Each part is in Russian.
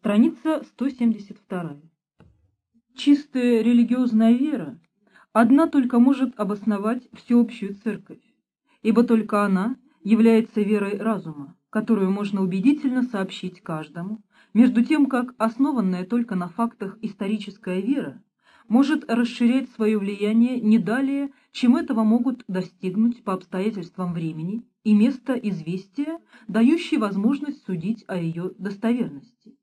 Страница 172. Чистая религиозная вера одна только может обосновать всеобщую церковь, ибо только она является верой разума, которую можно убедительно сообщить каждому, между тем как основанная только на фактах историческая вера может расширять свое влияние не далее, чем этого могут достигнуть по обстоятельствам времени и места известия, дающие возможность судить о ее достоверности.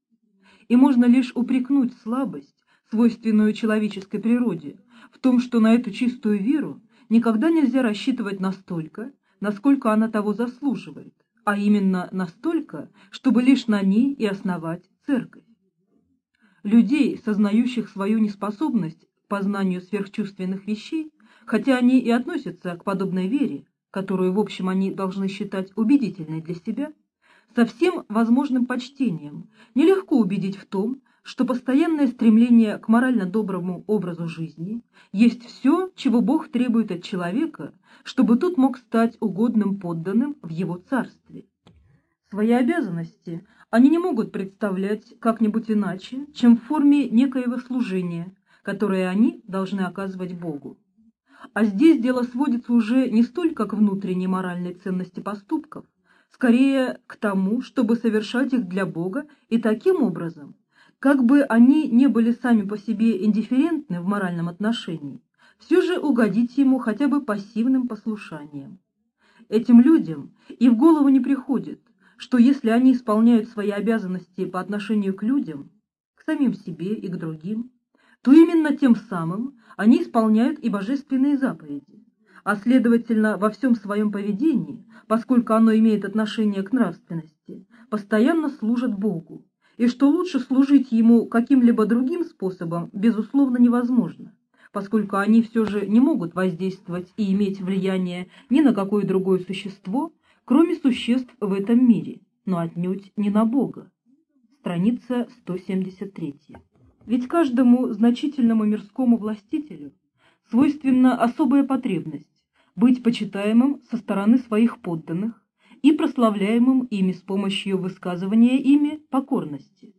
И можно лишь упрекнуть слабость, свойственную человеческой природе, в том, что на эту чистую веру никогда нельзя рассчитывать настолько, насколько она того заслуживает, а именно настолько, чтобы лишь на ней и основать церковь. Людей, сознающих свою неспособность к познанию сверхчувственных вещей, хотя они и относятся к подобной вере, которую, в общем, они должны считать убедительной для себя, со всем возможным почтением нелегко убедить в том, что постоянное стремление к морально доброму образу жизни есть все, чего Бог требует от человека, чтобы тот мог стать угодным подданным в его царстве. Свои обязанности они не могут представлять как-нибудь иначе, чем в форме некоего служения, которое они должны оказывать Богу. А здесь дело сводится уже не столько к внутренней моральной ценности поступков, скорее к тому, чтобы совершать их для Бога и таким образом, как бы они не были сами по себе индифферентны в моральном отношении, все же угодить ему хотя бы пассивным послушанием. Этим людям и в голову не приходит, что если они исполняют свои обязанности по отношению к людям, к самим себе и к другим, то именно тем самым они исполняют и божественные заповеди, а следовательно во всем своем поведении, поскольку оно имеет отношение к нравственности, постоянно служат Богу, и что лучше служить ему каким-либо другим способом, безусловно, невозможно, поскольку они все же не могут воздействовать и иметь влияние ни на какое другое существо, кроме существ в этом мире, но отнюдь не на Бога. Страница 173. Ведь каждому значительному мирскому властителю свойственна особая потребность быть почитаемым со стороны своих подданных, и прославляемым ими с помощью высказывания ими покорности.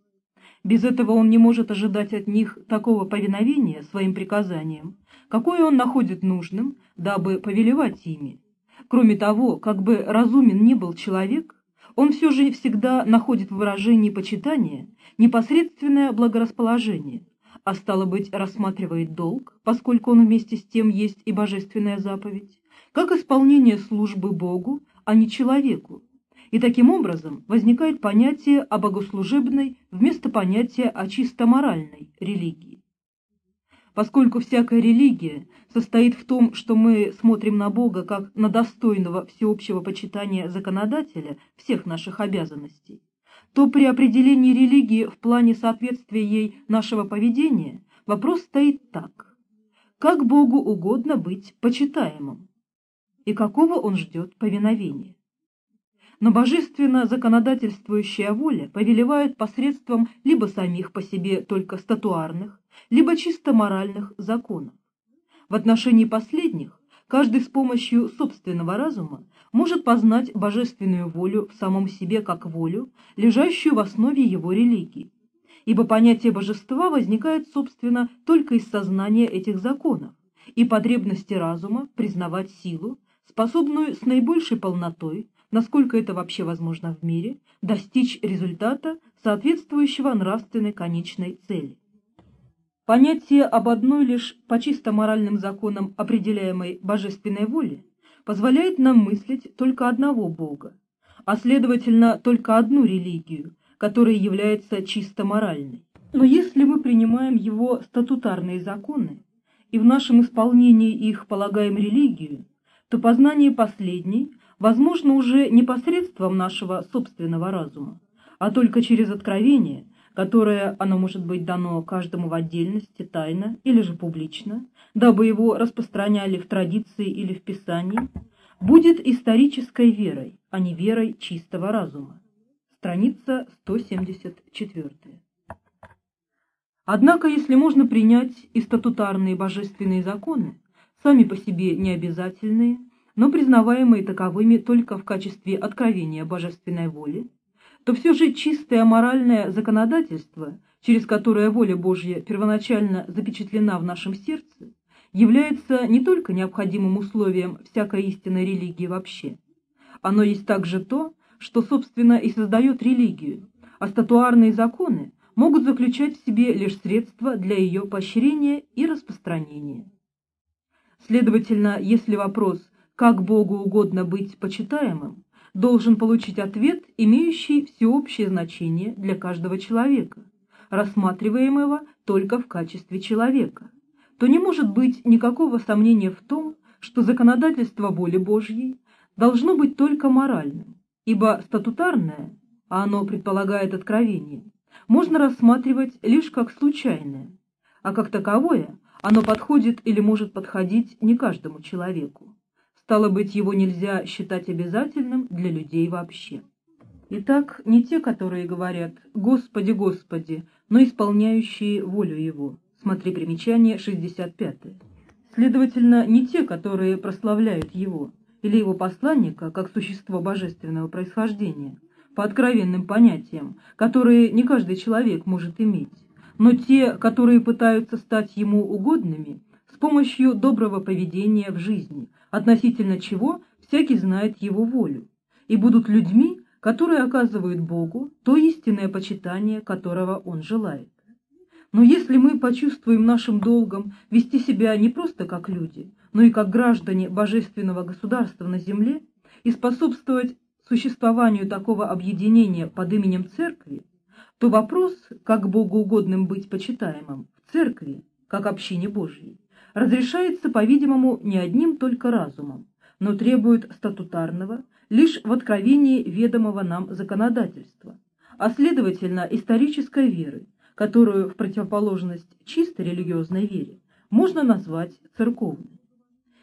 Без этого он не может ожидать от них такого повиновения своим приказаниям, какое он находит нужным, дабы повелевать ими. Кроме того, как бы разумен ни был человек, он все же всегда находит в выражении почитания непосредственное благорасположение, а стало быть, рассматривает долг, поскольку он вместе с тем есть и божественная заповедь, как исполнение службы Богу а не человеку. И таким образом возникает понятие о богослужебной вместо понятия о чисто моральной религии. Поскольку всякая религия состоит в том, что мы смотрим на Бога как на достойного всеобщего почитания законодателя всех наших обязанностей, то при определении религии в плане соответствия ей нашего поведения вопрос стоит так. Как Богу угодно быть почитаемым? И какого он ждет повиновения. Но божественно законодательствующая воля повелевает посредством либо самих по себе только статуарных, либо чисто моральных законов. В отношении последних каждый с помощью собственного разума может познать божественную волю в самом себе как волю, лежащую в основе его религии, ибо понятие божества возникает, собственно, только из сознания этих законов и потребности разума признавать силу, способную с наибольшей полнотой, насколько это вообще возможно в мире, достичь результата, соответствующего нравственной конечной цели. Понятие об одной лишь по чисто моральным законам определяемой божественной воле позволяет нам мыслить только одного Бога, а следовательно только одну религию, которая является чисто моральной. Но если мы принимаем его статутарные законы и в нашем исполнении их полагаем религию, то познание последней возможно уже не посредством нашего собственного разума, а только через откровение, которое оно может быть дано каждому в отдельности, тайно или же публично, дабы его распространяли в традиции или в Писании, будет исторической верой, а не верой чистого разума. Страница 174. Однако, если можно принять и статутарные божественные законы, сами по себе необязательные, но признаваемые таковыми только в качестве откровения божественной воли, то все же чистое моральное законодательство, через которое воля Божья первоначально запечатлена в нашем сердце, является не только необходимым условием всякой истинной религии вообще. Оно есть также то, что, собственно, и создает религию, а статуарные законы могут заключать в себе лишь средства для ее поощрения и распространения. Следовательно, если вопрос «как Богу угодно быть почитаемым» должен получить ответ, имеющий всеобщее значение для каждого человека, рассматриваемого только в качестве человека, то не может быть никакого сомнения в том, что законодательство воли Божьей должно быть только моральным, ибо статутарное, а оно предполагает откровение, можно рассматривать лишь как случайное, а как таковое оно подходит или может подходить не каждому человеку. Стало быть, его нельзя считать обязательным для людей вообще. Итак, не те, которые говорят «Господи, Господи», но исполняющие волю Его. Смотри примечание 65. Следовательно, не те, которые прославляют Его, или Его посланника, как существо божественного происхождения, по откровенным понятиям, которые не каждый человек может иметь, но те, которые пытаются стать ему угодными с помощью доброго поведения в жизни, относительно чего всякий знает его волю, и будут людьми, которые оказывают Богу то истинное почитание, которого Он желает. Но если мы почувствуем нашим долгом вести себя не просто как люди, но и как граждане божественного государства на земле и способствовать существованию такого объединения под именем Церкви, то вопрос, как Богу угодным быть почитаемым в Церкви, как общине Божьей, разрешается, по-видимому, не одним только разумом, но требует статутарного, лишь в откровении ведомого нам законодательства, а следовательно исторической веры, которую в противоположность чисто религиозной вере можно назвать церковной.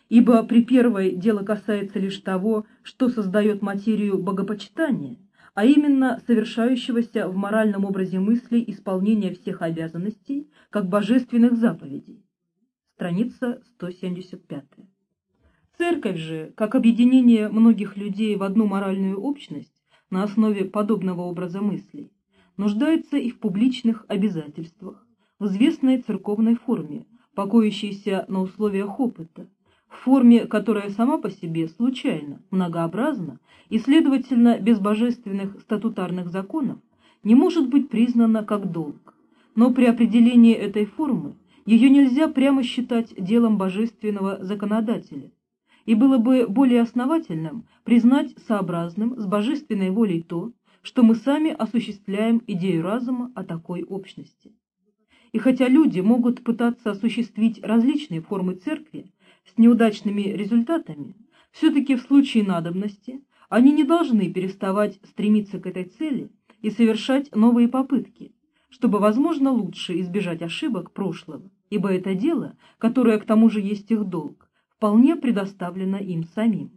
Ибо при первой дело касается лишь того, что создает материю богопочитания, а именно совершающегося в моральном образе мысли исполнения всех обязанностей, как божественных заповедей. Страница 175. Церковь же, как объединение многих людей в одну моральную общность на основе подобного образа мыслей, нуждается и в публичных обязательствах, в известной церковной форме, покоящейся на условиях опыта, в форме, которая сама по себе случайна, многообразна и, следовательно, без божественных статутарных законов не может быть признана как долг. Но при определении этой формы ее нельзя прямо считать делом божественного законодателя, и было бы более основательным признать сообразным с божественной волей то, что мы сами осуществляем идею разума о такой общности. И хотя люди могут пытаться осуществить различные формы церкви с неудачными результатами, все-таки в случае надобности они не должны переставать стремиться к этой цели и совершать новые попытки, чтобы, возможно, лучше избежать ошибок прошлого, ибо это дело, которое к тому же есть их долг, вполне предоставлено им самим.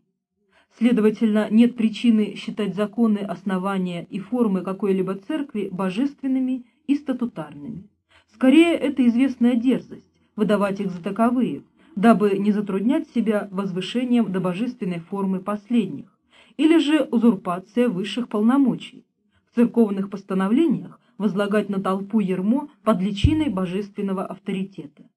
Следовательно, нет причины считать законы, основания и формы какой-либо церкви божественными и статутарными. Скорее, это известная дерзость выдавать их за таковые, дабы не затруднять себя возвышением до божественной формы последних, или же узурпация высших полномочий. В церковных постановлениях возлагать на толпу ермо под личиной божественного авторитета.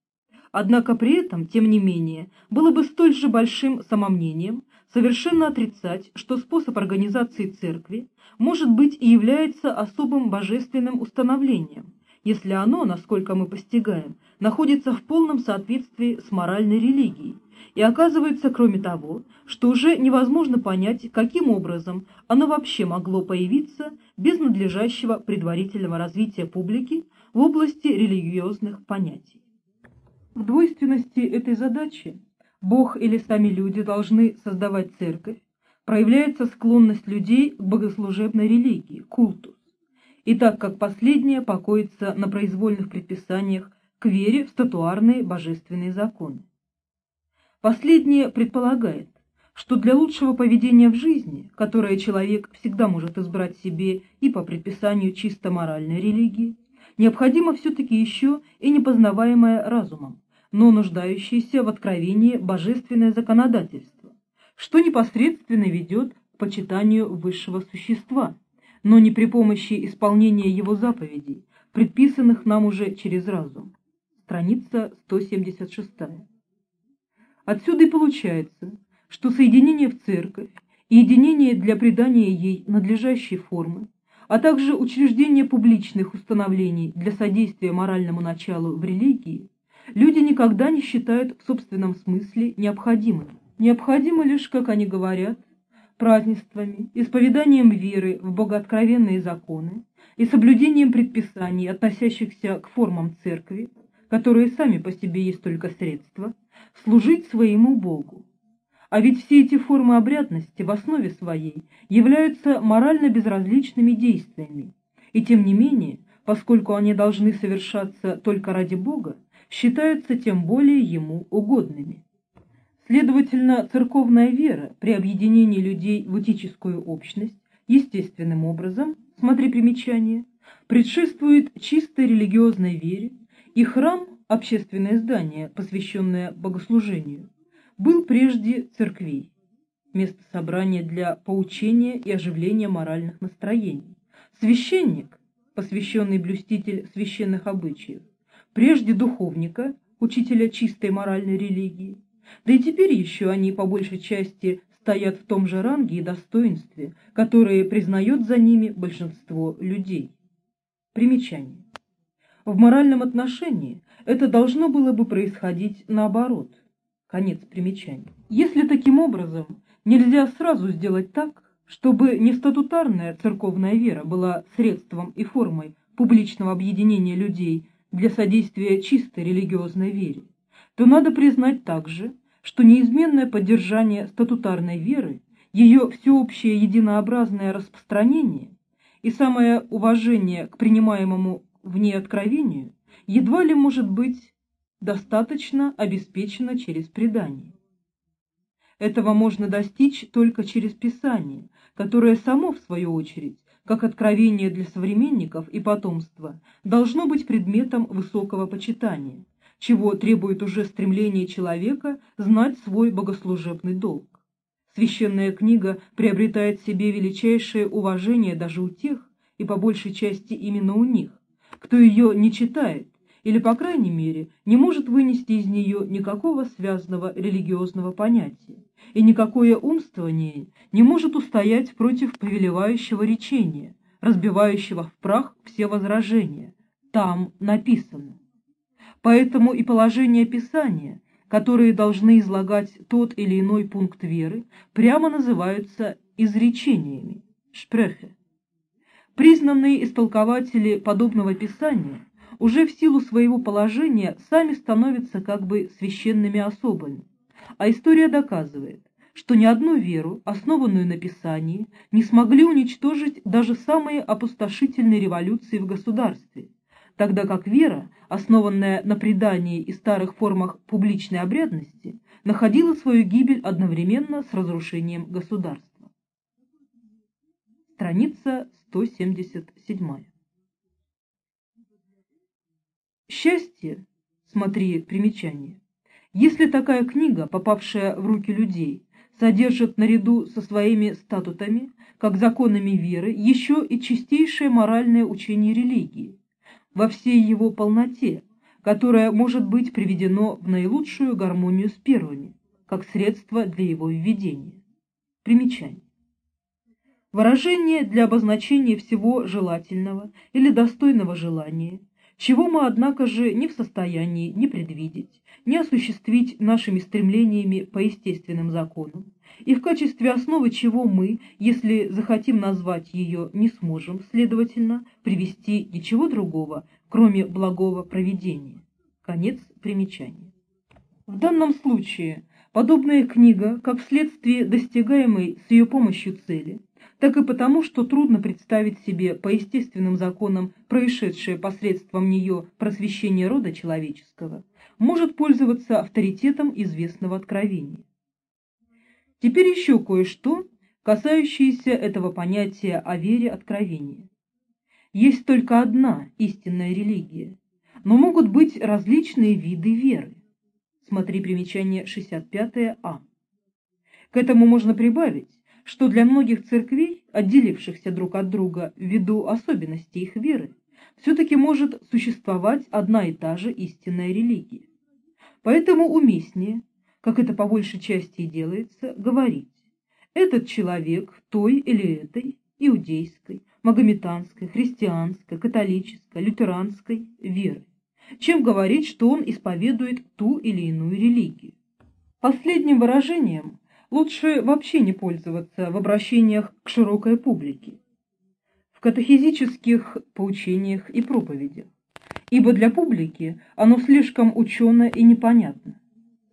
Однако при этом, тем не менее, было бы столь же большим самомнением совершенно отрицать, что способ организации церкви может быть и является особым божественным установлением, если оно, насколько мы постигаем, находится в полном соответствии с моральной религией, и оказывается, кроме того, что уже невозможно понять, каким образом оно вообще могло появиться без надлежащего предварительного развития публики в области религиозных понятий. В двойственности этой задачи Бог или сами люди должны создавать церковь, проявляется склонность людей к богослужебной религии, культус, и так как последняя покоится на произвольных предписаниях к вере в статуарные божественные законы. Последнее предполагает, что для лучшего поведения в жизни, которое человек всегда может избрать себе и по предписанию чисто моральной религии, необходимо все-таки еще и непознаваемое разумом, но нуждающееся в откровении божественное законодательство, что непосредственно ведет к почитанию высшего существа, но не при помощи исполнения его заповедей, предписанных нам уже через разум. Страница 176. Отсюда и получается, что соединение в церковь и единение для придания ей надлежащей формы, а также учреждение публичных установлений для содействия моральному началу в религии, люди никогда не считают в собственном смысле необходимым. Необходимо лишь, как они говорят, празднествами, исповеданием веры в богооткровенные законы и соблюдением предписаний, относящихся к формам церкви, которые сами по себе есть только средства, служить своему Богу. А ведь все эти формы обрядности в основе своей являются морально безразличными действиями, и тем не менее, поскольку они должны совершаться только ради Бога, считаются тем более Ему угодными. Следовательно, церковная вера при объединении людей в этическую общность естественным образом, смотри примечание, предшествует чистой религиозной вере, и храм, общественное здание, посвященное богослужению, был прежде церквей, место собрания для поучения и оживления моральных настроений. Священник, посвященный блюститель священных обычаев, прежде духовника, учителя чистой моральной религии, да и теперь еще они по большей части стоят в том же ранге и достоинстве, которые признает за ними большинство людей. Примечание. В моральном отношении это должно было бы происходить наоборот. Конец примечания. Если таким образом нельзя сразу сделать так, чтобы не статутарная церковная вера была средством и формой публичного объединения людей для содействия чистой религиозной вере, то надо признать также, что неизменное поддержание статутарной веры, ее всеобщее единообразное распространение и самое уважение к принимаемому в ней откровению едва ли может быть достаточно обеспечено через предание. Этого можно достичь только через Писание, которое само, в свою очередь, как откровение для современников и потомства, должно быть предметом высокого почитания, чего требует уже стремление человека знать свой богослужебный долг. Священная книга приобретает себе величайшее уважение даже у тех, и по большей части именно у них, кто ее не читает, или, по крайней мере, не может вынести из нее никакого связанного религиозного понятия, и никакое умствование не может устоять против повелевающего речения, разбивающего в прах все возражения. Там написано. Поэтому и положения Писания, которые должны излагать тот или иной пункт веры, прямо называются изречениями, шпрехе. Признанные истолкователи подобного Писания уже в силу своего положения сами становятся как бы священными особами, а история доказывает, что ни одну веру, основанную на Писании, не смогли уничтожить даже самые опустошительные революции в государстве – тогда как вера, основанная на предании и старых формах публичной обрядности, находила свою гибель одновременно с разрушением государства. Страница 177. Счастье, смотри примечание, если такая книга, попавшая в руки людей, содержит наряду со своими статутами, как законами веры, еще и чистейшее моральное учение религии, во всей его полноте, которое может быть приведено в наилучшую гармонию с первыми, как средство для его введения. Примечание. Выражение для обозначения всего желательного или достойного желания, чего мы, однако же, не в состоянии ни предвидеть, ни осуществить нашими стремлениями по естественным законам, и в качестве основы чего мы, если захотим назвать ее, не сможем, следовательно, привести ничего другого, кроме благого проведения. Конец примечания. В данном случае подобная книга, как вследствие достигаемой с ее помощью цели, так и потому, что трудно представить себе по естественным законам происшедшее посредством нее просвещение рода человеческого, может пользоваться авторитетом известного откровения. Теперь еще кое-что, касающееся этого понятия о вере откровения. Есть только одна истинная религия, но могут быть различные виды веры. Смотри примечание 65а. К этому можно прибавить, что для многих церквей отделившихся друг от друга ввиду особенностей их веры, все-таки может существовать одна и та же истинная религия. Поэтому уместнее, как это по большей части и делается, говорить «этот человек той или этой иудейской, магометанской, христианской, католической, лютеранской веры, чем говорить, что он исповедует ту или иную религию. Последним выражением лучше вообще не пользоваться в обращениях к широкой публике, в катехизических поучениях и проповедях, ибо для публики оно слишком учено и непонятно.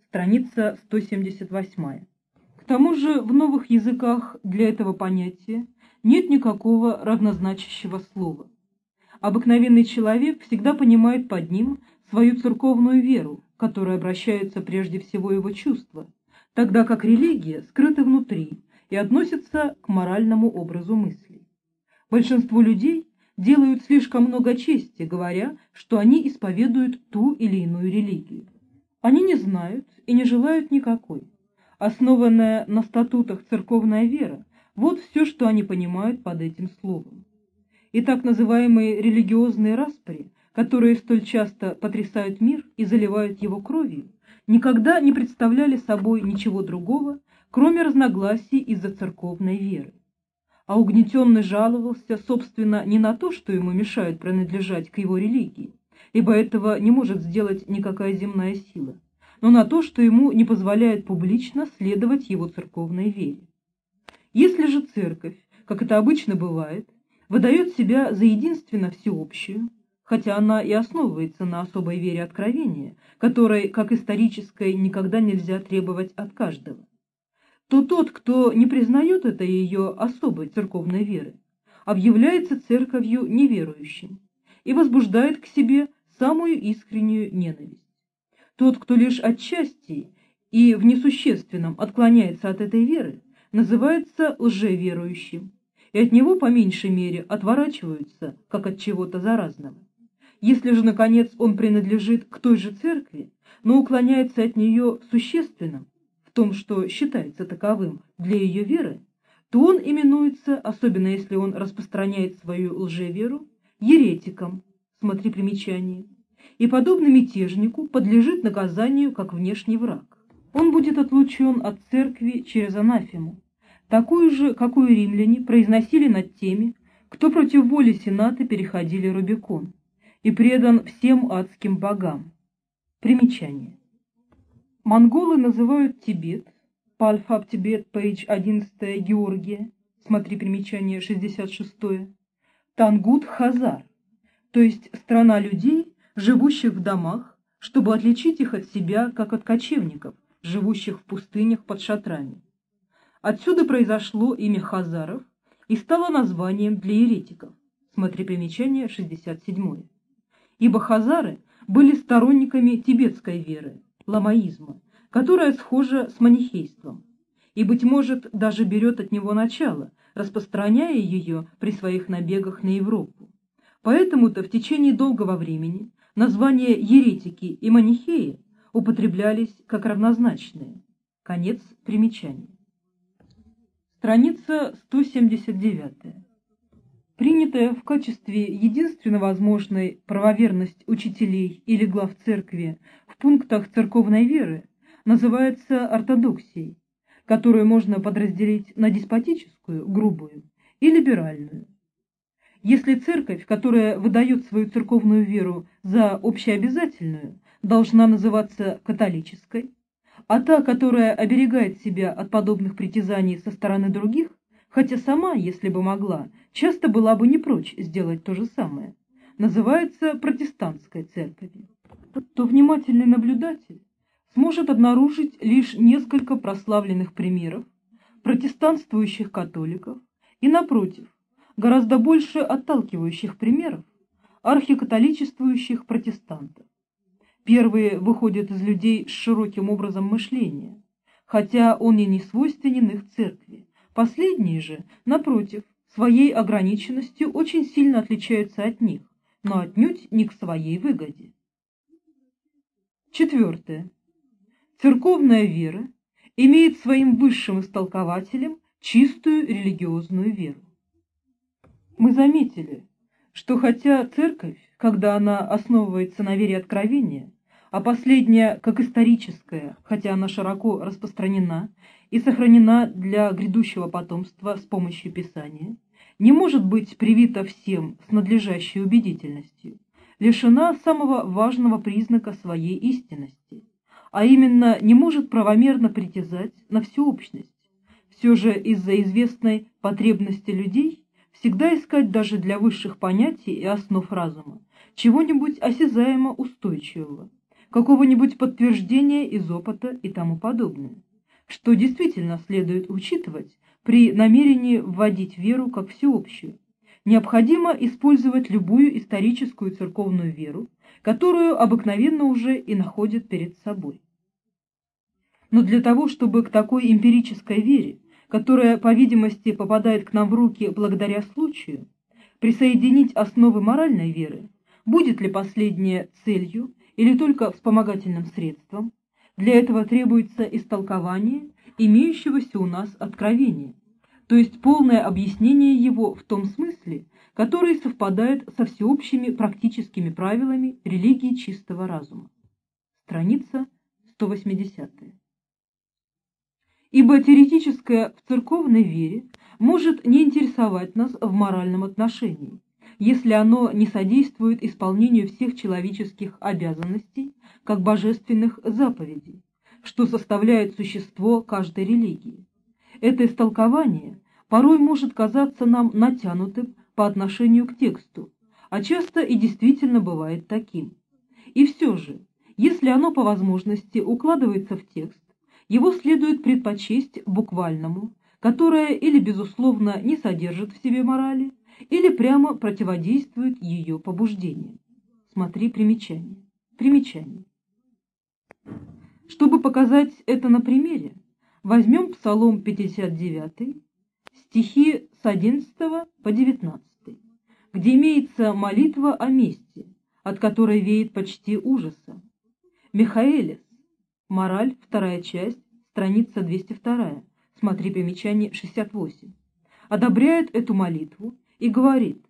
Страница 178. К тому же в новых языках для этого понятия нет никакого равнозначащего слова. Обыкновенный человек всегда понимает под ним свою церковную веру, к которой обращаются прежде всего его чувства, тогда как религия скрыта внутри и относится к моральному образу мыслей. Большинство людей делают слишком много чести, говоря, что они исповедуют ту или иную религию. Они не знают и не желают никакой. Основанная на статутах церковная вера вот все, что они понимают под этим словом. И так называемые религиозные распри, которые столь часто потрясают мир и заливают его кровью, никогда не представляли собой ничего другого, кроме разногласий из-за церковной веры. А угнетенный жаловался, собственно, не на то, что ему мешают принадлежать к его религии, ибо этого не может сделать никакая земная сила, но на то, что ему не позволяет публично следовать его церковной вере. Если же церковь, как это обычно бывает, выдает себя за единственно всеобщую, хотя она и основывается на особой вере откровения, которой, как исторической, никогда нельзя требовать от каждого, то тот, кто не признает это ее особой церковной веры, объявляется церковью неверующим и возбуждает к себе самую искреннюю ненависть. Тот, кто лишь отчасти и в несущественном отклоняется от этой веры, называется лжеверующим, и от него по меньшей мере отворачиваются, как от чего-то заразного. Если же, наконец, он принадлежит к той же церкви, но уклоняется от нее в существенном, в том, что считается таковым для ее веры, то он именуется, особенно если он распространяет свою лжеверу, еретиком, смотри примечание, и, подобно мятежнику, подлежит наказанию как внешний враг. Он будет отлучен от церкви через анафему, такую же, какую римляне произносили над теми, кто против воли Сената переходили Рубикон, и предан всем адским богам. Примечание. Монголы называют Тибет, Пальфаб Тибет, пейдж 11 Георгия, смотри примечание 66 Тангут Хазар, то есть страна людей, живущих в домах, чтобы отличить их от себя, как от кочевников, живущих в пустынях под шатрами. Отсюда произошло имя хазаров и стало названием для еретиков. Смотри примечание 67. Ибо хазары были сторонниками тибетской веры, ламаизма, которая схожа с манихейством, и, быть может, даже берет от него начало, распространяя ее при своих набегах на Европу. Поэтому-то в течение долгого времени названия еретики и манихеи употреблялись как равнозначные. Конец примечания. Страница 179. Принятая в качестве единственно возможной правоверность учителей или глав церкви в пунктах церковной веры называется ортодоксией, которую можно подразделить на деспотическую, грубую и либеральную. Если церковь, которая выдает свою церковную веру за общеобязательную, должна называться католической, а та, которая оберегает себя от подобных притязаний со стороны других, хотя сама, если бы могла, часто была бы не прочь сделать то же самое, называется протестантской церковью, то внимательный наблюдатель сможет обнаружить лишь несколько прославленных примеров протестантствующих католиков и, напротив, гораздо больше отталкивающих примеров архикатоличествующих протестантов. Первые выходят из людей с широким образом мышления, хотя он и не свойственен их церкви. Последние же, напротив, своей ограниченностью очень сильно отличаются от них, но отнюдь не к своей выгоде. Четвертое. Церковная вера имеет своим высшим истолкователем чистую религиозную веру. Мы заметили, что хотя церковь, когда она основывается на вере откровения, а последняя, как историческая, хотя она широко распространена и сохранена для грядущего потомства с помощью Писания, не может быть привита всем с надлежащей убедительностью, лишена самого важного признака своей истинности, а именно не может правомерно притязать на всеобщность, все же из-за известной потребности людей всегда искать даже для высших понятий и основ разума чего-нибудь осязаемо устойчивого, какого-нибудь подтверждения из опыта и тому подобное, что действительно следует учитывать при намерении вводить веру как всеобщую. Необходимо использовать любую историческую церковную веру, которую обыкновенно уже и находят перед собой. Но для того, чтобы к такой эмпирической вере, которая, по видимости, попадает к нам в руки благодаря случаю, присоединить основы моральной веры, будет ли последняя целью или только вспомогательным средством, для этого требуется истолкование имеющегося у нас откровения, то есть полное объяснение его в том смысле, который совпадает со всеобщими практическими правилами религии чистого разума. Страница 180. Ибо теоретическое в церковной вере может не интересовать нас в моральном отношении, если оно не содействует исполнению всех человеческих обязанностей, как божественных заповедей, что составляет существо каждой религии. Это истолкование порой может казаться нам натянутым по отношению к тексту, а часто и действительно бывает таким. И все же, если оно по возможности укладывается в текст, его следует предпочесть буквальному, которое или, безусловно, не содержит в себе морали, или прямо противодействует ее побуждению. Смотри примечание. Примечание. Чтобы показать это на примере, возьмем Псалом 59, стихи с 11 по 19, где имеется молитва о мести, от которой веет почти ужаса. Михаэлис, мораль, вторая часть, страница 202, смотри примечание 68, одобряет эту молитву и говорит,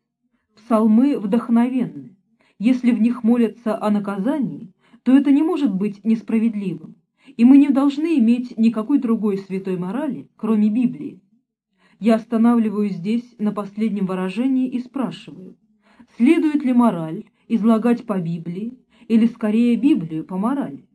псалмы вдохновенны, если в них молятся о наказании, то это не может быть несправедливым, и мы не должны иметь никакой другой святой морали, кроме Библии. Я останавливаюсь здесь на последнем выражении и спрашиваю, следует ли мораль излагать по Библии или скорее Библию по морали?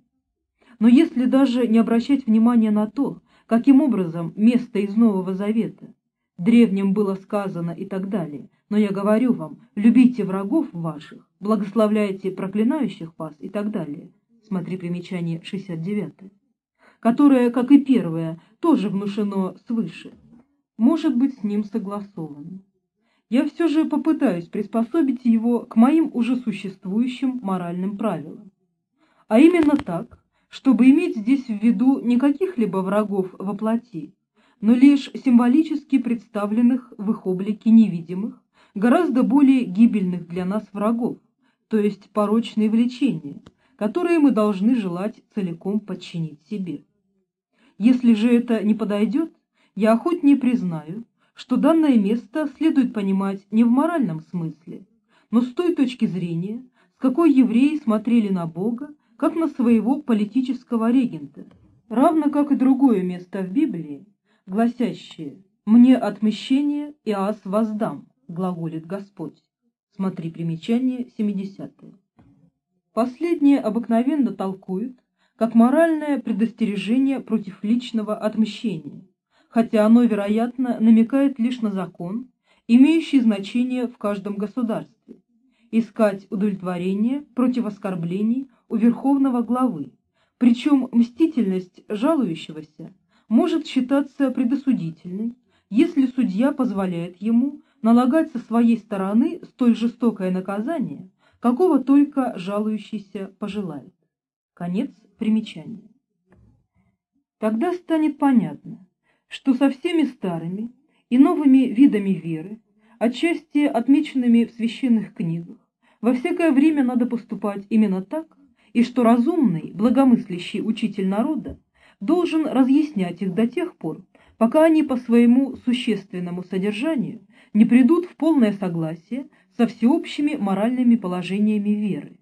Но если даже не обращать внимания на то, каким образом место из Нового Завета, древним было сказано и так далее, но я говорю вам, любите врагов ваших, благословляйте проклинающих вас и так далее. Смотри примечание 69. Которое, как и первое, тоже внушено свыше. Может быть с ним согласовано. Я все же попытаюсь приспособить его к моим уже существующим моральным правилам. А именно так, чтобы иметь здесь в виду не каких-либо врагов во плоти, но лишь символически представленных в их облике невидимых, гораздо более гибельных для нас врагов, то есть порочные влечения, которые мы должны желать целиком подчинить себе. Если же это не подойдет, я охотнее признаю, что данное место следует понимать не в моральном смысле, но с той точки зрения, с какой евреи смотрели на Бога, как на своего политического регента, равно как и другое место в Библии, гласящее «Мне отмщение и ас воздам», глаголит Господь. Смотри примечание 70 -е. Последнее обыкновенно толкуют как моральное предостережение против личного отмщения, хотя оно, вероятно, намекает лишь на закон, имеющий значение в каждом государстве, искать удовлетворение против оскорблений у верховного главы, причем мстительность жалующегося может считаться предосудительной, если судья позволяет ему налагать со своей стороны столь жестокое наказание, какого только жалующийся пожелает. Конец примечания. Тогда станет понятно, что со всеми старыми и новыми видами веры, отчасти отмеченными в священных книгах, во всякое время надо поступать именно так, и что разумный, благомыслящий учитель народа должен разъяснять их до тех пор, пока они по своему существенному содержанию не придут в полное согласие со всеобщими моральными положениями веры.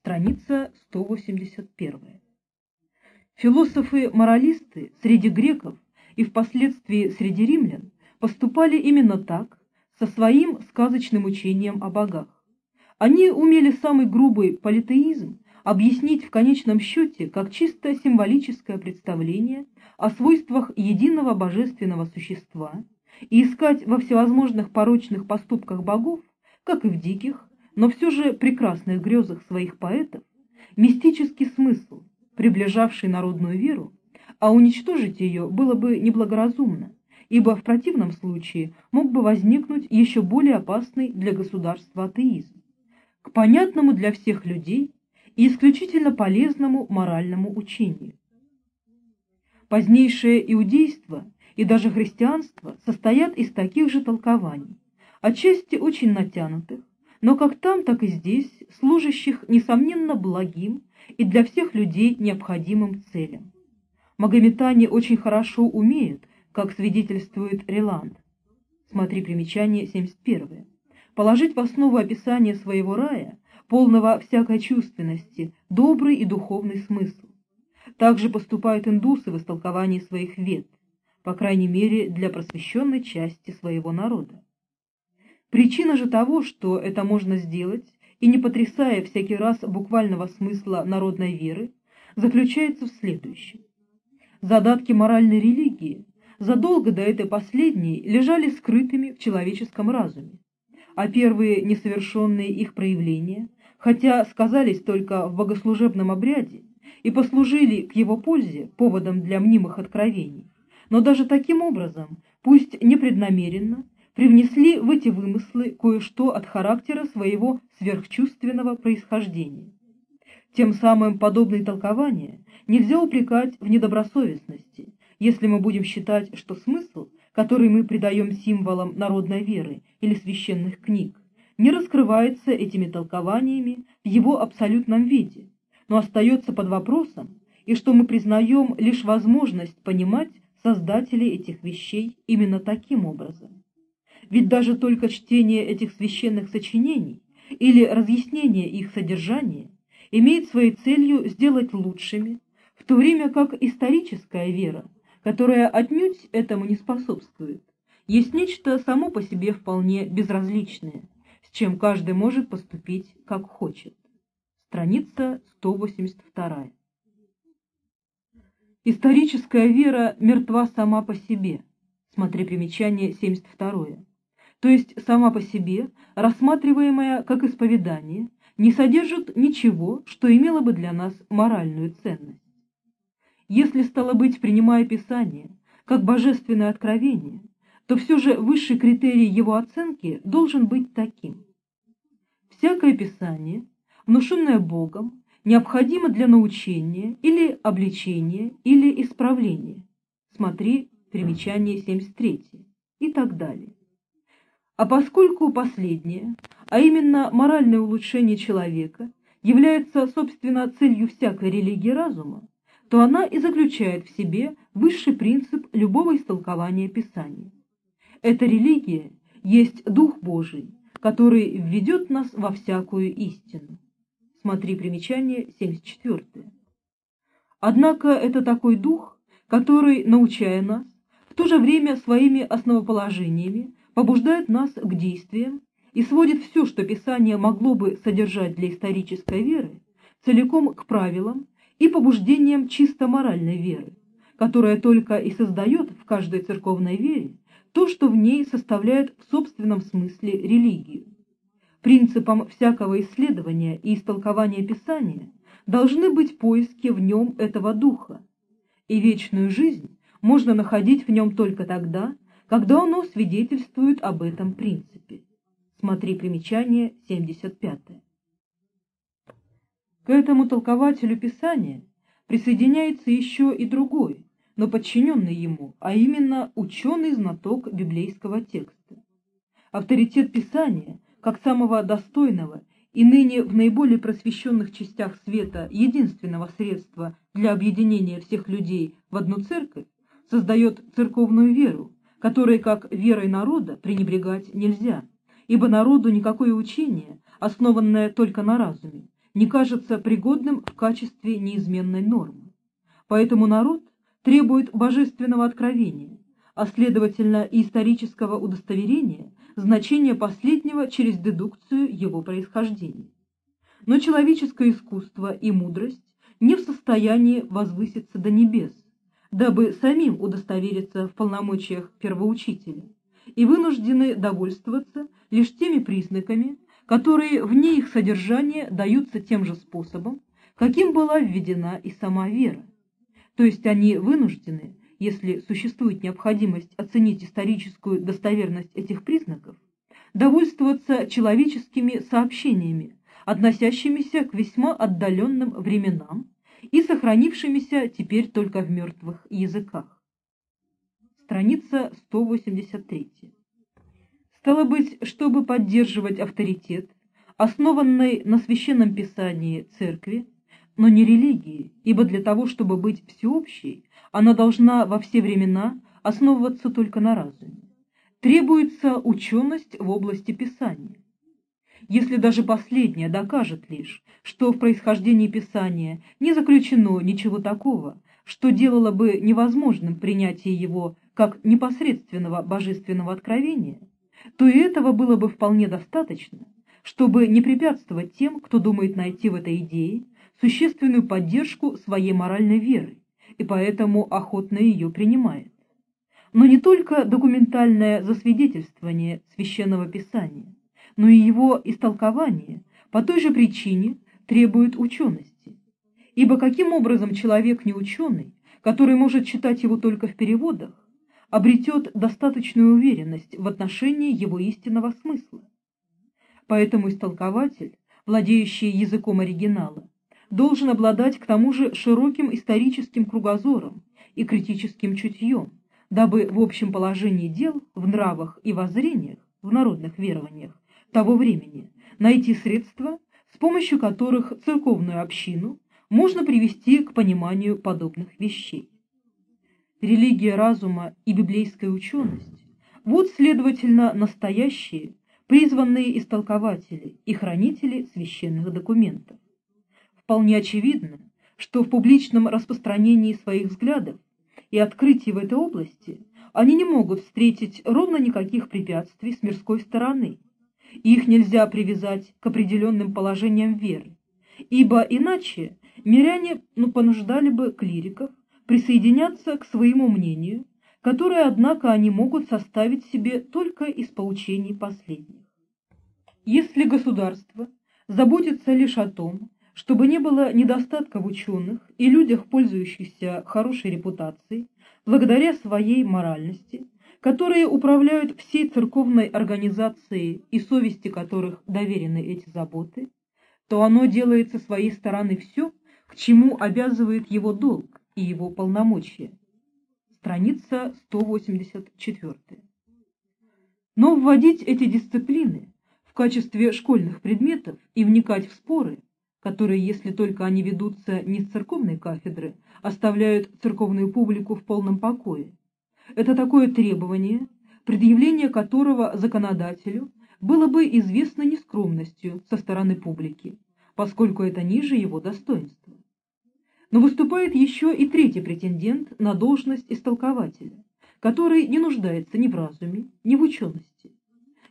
Страница 181. Философы-моралисты среди греков и впоследствии среди римлян поступали именно так со своим сказочным учением о богах. Они умели самый грубый политеизм объяснить в конечном счете как чисто символическое представление о свойствах единого божественного существа и искать во всевозможных порочных поступках богов, как и в диких, но все же прекрасных грезах своих поэтов, мистический смысл, приближавший народную веру, а уничтожить ее было бы неблагоразумно, ибо в противном случае мог бы возникнуть еще более опасный для государства атеизм, к понятному для всех людей и исключительно полезному моральному учению. Позднейшее иудейство и даже христианство состоят из таких же толкований, отчасти очень натянутых, но как там, так и здесь, служащих, несомненно, благим и для всех людей необходимым целям. Магометане очень хорошо умеют, как свидетельствует Реланд. Смотри примечание 71. Положить в основу описания своего рая полного всякой чувственности, добрый и духовный смысл. Также поступают индусы в истолковании своих вет, по крайней мере для просвещенной части своего народа. Причина же того, что это можно сделать, и не потрясая всякий раз буквального смысла народной веры, заключается в следующем. Задатки моральной религии задолго до этой последней лежали скрытыми в человеческом разуме, а первые несовершенные их проявления хотя сказались только в богослужебном обряде и послужили к его пользе поводом для мнимых откровений, но даже таким образом, пусть непреднамеренно, привнесли в эти вымыслы кое-что от характера своего сверхчувственного происхождения. Тем самым подобные толкования нельзя упрекать в недобросовестности, если мы будем считать, что смысл, который мы придаем символам народной веры или священных книг, не раскрывается этими толкованиями в его абсолютном виде, но остается под вопросом, и что мы признаем лишь возможность понимать создателей этих вещей именно таким образом. Ведь даже только чтение этих священных сочинений или разъяснение их содержания имеет своей целью сделать лучшими, в то время как историческая вера, которая отнюдь этому не способствует, есть нечто само по себе вполне безразличное – с чем каждый может поступить как хочет. Страница 182. Историческая вера мертва сама по себе. Смотри примечание 72. То есть сама по себе, рассматриваемая как исповедание, не содержит ничего, что имело бы для нас моральную ценность. Если, стало быть, принимая Писание как божественное откровение, то все же высший критерий его оценки должен быть таким. Всякое писание, внушенное Богом, необходимо для научения или обличения или исправления. Смотри примечание 73 и так далее. А поскольку последнее, а именно моральное улучшение человека, является, собственно, целью всякой религии разума, то она и заключает в себе высший принцип любого истолкования Писания. Эта религия есть Дух Божий, который введет нас во всякую истину. Смотри примечание 74. Однако это такой дух, который, научая нас, в то же время своими основоположениями побуждает нас к действиям и сводит все, что Писание могло бы содержать для исторической веры, целиком к правилам и побуждениям чисто моральной веры, которая только и создает в каждой церковной вере то, что в ней составляет в собственном смысле религию. Принципом всякого исследования и истолкования Писания должны быть поиски в нем этого духа, и вечную жизнь можно находить в нем только тогда, когда оно свидетельствует об этом принципе. Смотри примечание 75. К этому толкователю Писания присоединяется еще и другой, но подчиненный ему, а именно ученый-знаток библейского текста. Авторитет Писания, как самого достойного и ныне в наиболее просвещенных частях света единственного средства для объединения всех людей в одну церковь, создает церковную веру, которой как верой народа пренебрегать нельзя, ибо народу никакое учение, основанное только на разуме, не кажется пригодным в качестве неизменной нормы. Поэтому народ требует божественного откровения, а следовательно и исторического удостоверения значения последнего через дедукцию его происхождения. Но человеческое искусство и мудрость не в состоянии возвыситься до небес, дабы самим удостовериться в полномочиях первоучителя, и вынуждены довольствоваться лишь теми признаками, которые вне их содержания даются тем же способом, каким была введена и сама вера. То есть они вынуждены если существует необходимость оценить историческую достоверность этих признаков, довольствоваться человеческими сообщениями, относящимися к весьма отдаленным временам и сохранившимися теперь только в мертвых языках. Страница 183. Стало быть, чтобы поддерживать авторитет, основанный на священном писании церкви, но не религии, ибо для того, чтобы быть всеобщей, она должна во все времена основываться только на разуме. Требуется ученость в области Писания. Если даже последняя докажет лишь, что в происхождении Писания не заключено ничего такого, что делало бы невозможным принятие его как непосредственного божественного откровения, то и этого было бы вполне достаточно, чтобы не препятствовать тем, кто думает найти в этой идее существенную поддержку своей моральной веры и поэтому охотно ее принимает. Но не только документальное засвидетельствование священного писания, но и его истолкование по той же причине требует учености. Ибо каким образом человек неученый, который может читать его только в переводах, обретет достаточную уверенность в отношении его истинного смысла? Поэтому истолкователь, владеющий языком оригинала, должен обладать к тому же широким историческим кругозором и критическим чутьем, дабы в общем положении дел, в нравах и воззрениях, в народных верованиях того времени найти средства, с помощью которых церковную общину можно привести к пониманию подобных вещей. Религия разума и библейская ученость – вот, следовательно, настоящие, призванные истолкователи и хранители священных документов вполне очевидно, что в публичном распространении своих взглядов и открытии в этой области они не могут встретить ровно никаких препятствий с мирской стороны, их нельзя привязать к определенным положениям веры, ибо иначе миряне ну, понуждали бы клириков присоединяться к своему мнению, которое, однако, они могут составить себе только из поучений последних. Если государство заботится лишь о том, чтобы не было недостатка в ученых и людях, пользующихся хорошей репутацией, благодаря своей моральности, которые управляют всей церковной организацией и совести которых доверены эти заботы, то оно делает со своей стороны все, к чему обязывает его долг и его полномочия. Страница 184. Но вводить эти дисциплины в качестве школьных предметов и вникать в споры – которые, если только они ведутся не с церковной кафедры, оставляют церковную публику в полном покое. Это такое требование, предъявление которого законодателю было бы известно нескромностью со стороны публики, поскольку это ниже его достоинства. Но выступает еще и третий претендент на должность истолкователя, который не нуждается ни в разуме, ни в учености.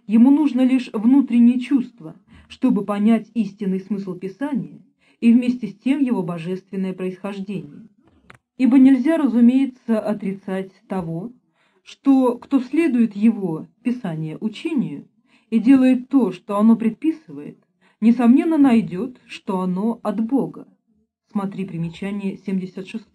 Ему нужно лишь внутреннее чувство – чтобы понять истинный смысл Писания и вместе с тем его божественное происхождение. Ибо нельзя, разумеется, отрицать того, что кто следует его, Писание, учению, и делает то, что оно предписывает, несомненно найдет, что оно от Бога. Смотри примечание 76.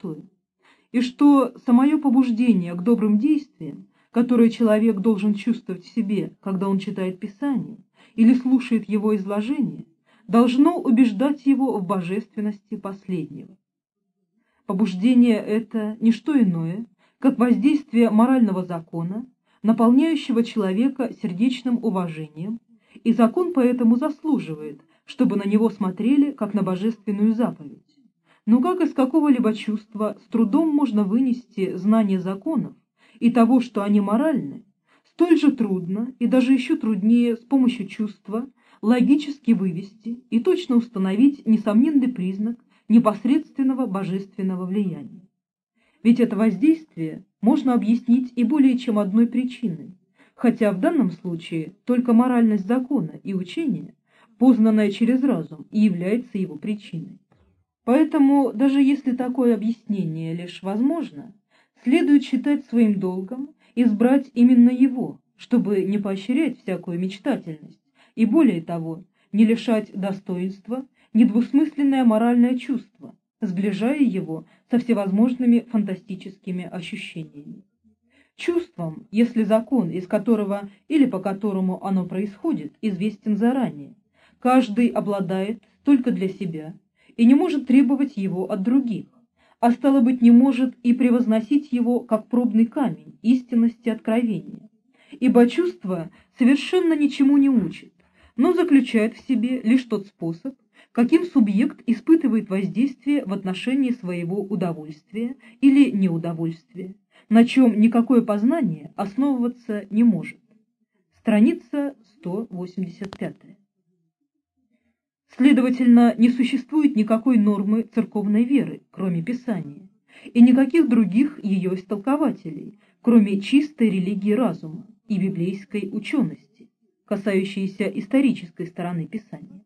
И что самое побуждение к добрым действиям, которое человек должен чувствовать в себе, когда он читает Писание, или слушает его изложение, должно убеждать его в божественности последнего. Побуждение это не что иное, как воздействие морального закона, наполняющего человека сердечным уважением, и закон поэтому заслуживает, чтобы на него смотрели, как на божественную заповедь. Но как из какого-либо чувства с трудом можно вынести знание законов и того, что они моральны, столь же трудно и даже еще труднее с помощью чувства логически вывести и точно установить несомненный признак непосредственного божественного влияния. Ведь это воздействие можно объяснить и более чем одной причиной, хотя в данном случае только моральность закона и учения, познанная через разум, и является его причиной. Поэтому, даже если такое объяснение лишь возможно, следует считать своим долгом избрать именно его, чтобы не поощрять всякую мечтательность, и более того, не лишать достоинства недвусмысленное моральное чувство, сближая его со всевозможными фантастическими ощущениями. Чувством, если закон, из которого или по которому оно происходит, известен заранее, каждый обладает только для себя и не может требовать его от других, а стало быть, не может и превозносить его как пробный камень истинности откровения. Ибо чувство совершенно ничему не учит, но заключает в себе лишь тот способ, каким субъект испытывает воздействие в отношении своего удовольствия или неудовольствия, на чем никакое познание основываться не может. Страница 185. Следовательно, не существует никакой нормы церковной веры, кроме Писания, и никаких других ее истолкователей, кроме чистой религии разума и библейской учености, касающейся исторической стороны Писания.